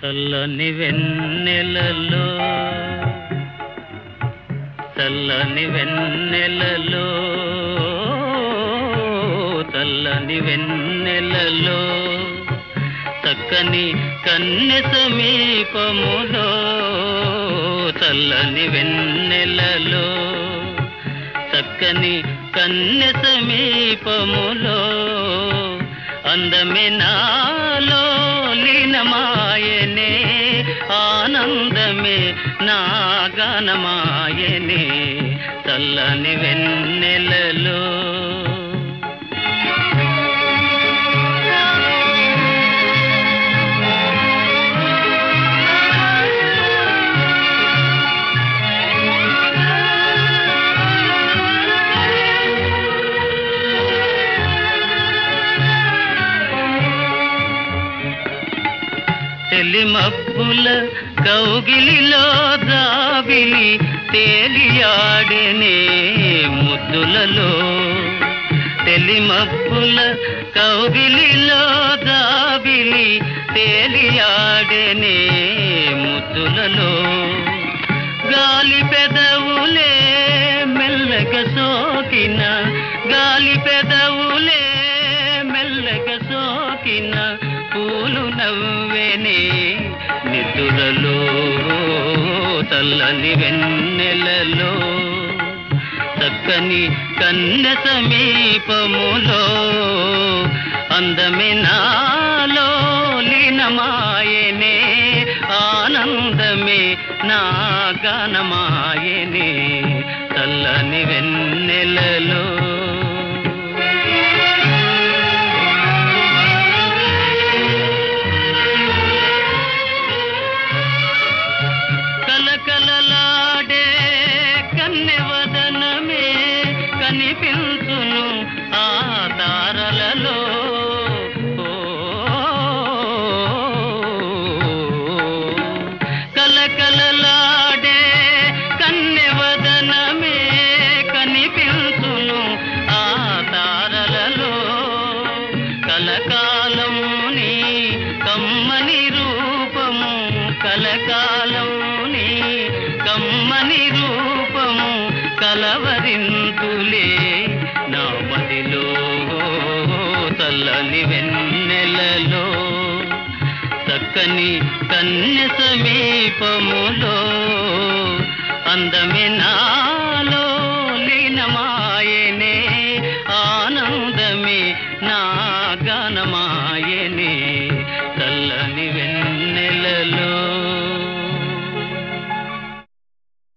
చల్లని వెన్నెలలో చల్లని వెన్నెలలో చల్లని వెన్నెలలో చక్కని కన్నె సమీపములో చల్లని వెన్నెలలో చక్కని కన్నె సమీపములో అందమే నాలో లీనమాయనే ఆనందమే నాగనమాయనే చల్లని వెన్నెలలో తెలిమబ్బుల కౌగిలిలో జాబిలి తేలియాడేనే ముద్దులలో. తెలి మబ్బుల కౌగిలిలో జాబిలి తేలియాడేనే ముద్దులలో. గాలి పెదవులే మెల్లగా సోకిన గాలి పెదవులే నవ్వేనే నిదురలో చల్లని వెన్నెలలో చక్కని కన్న సమీపములో అందమే నాలో లీనమాయనే ఆనందమే నా గానమాయనే చల్లని వెన్నెలలో కనిపించును ఆ తారలలో. కలకలలాడే కన్నెవదనమే కనిపించును ఆ తారలలో. కలకాలముని కమ్మని రూపము కలకాలముని కమ్మని రూపము కలవరింతులే కని కన్య సమీపములో అందమే నాలో లీనమాయనే ఆనందమే నా గణమాయనే తల్లని వెన్నెల